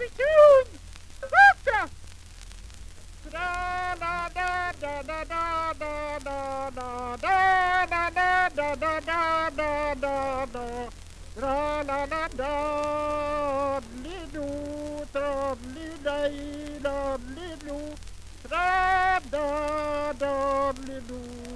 da da da da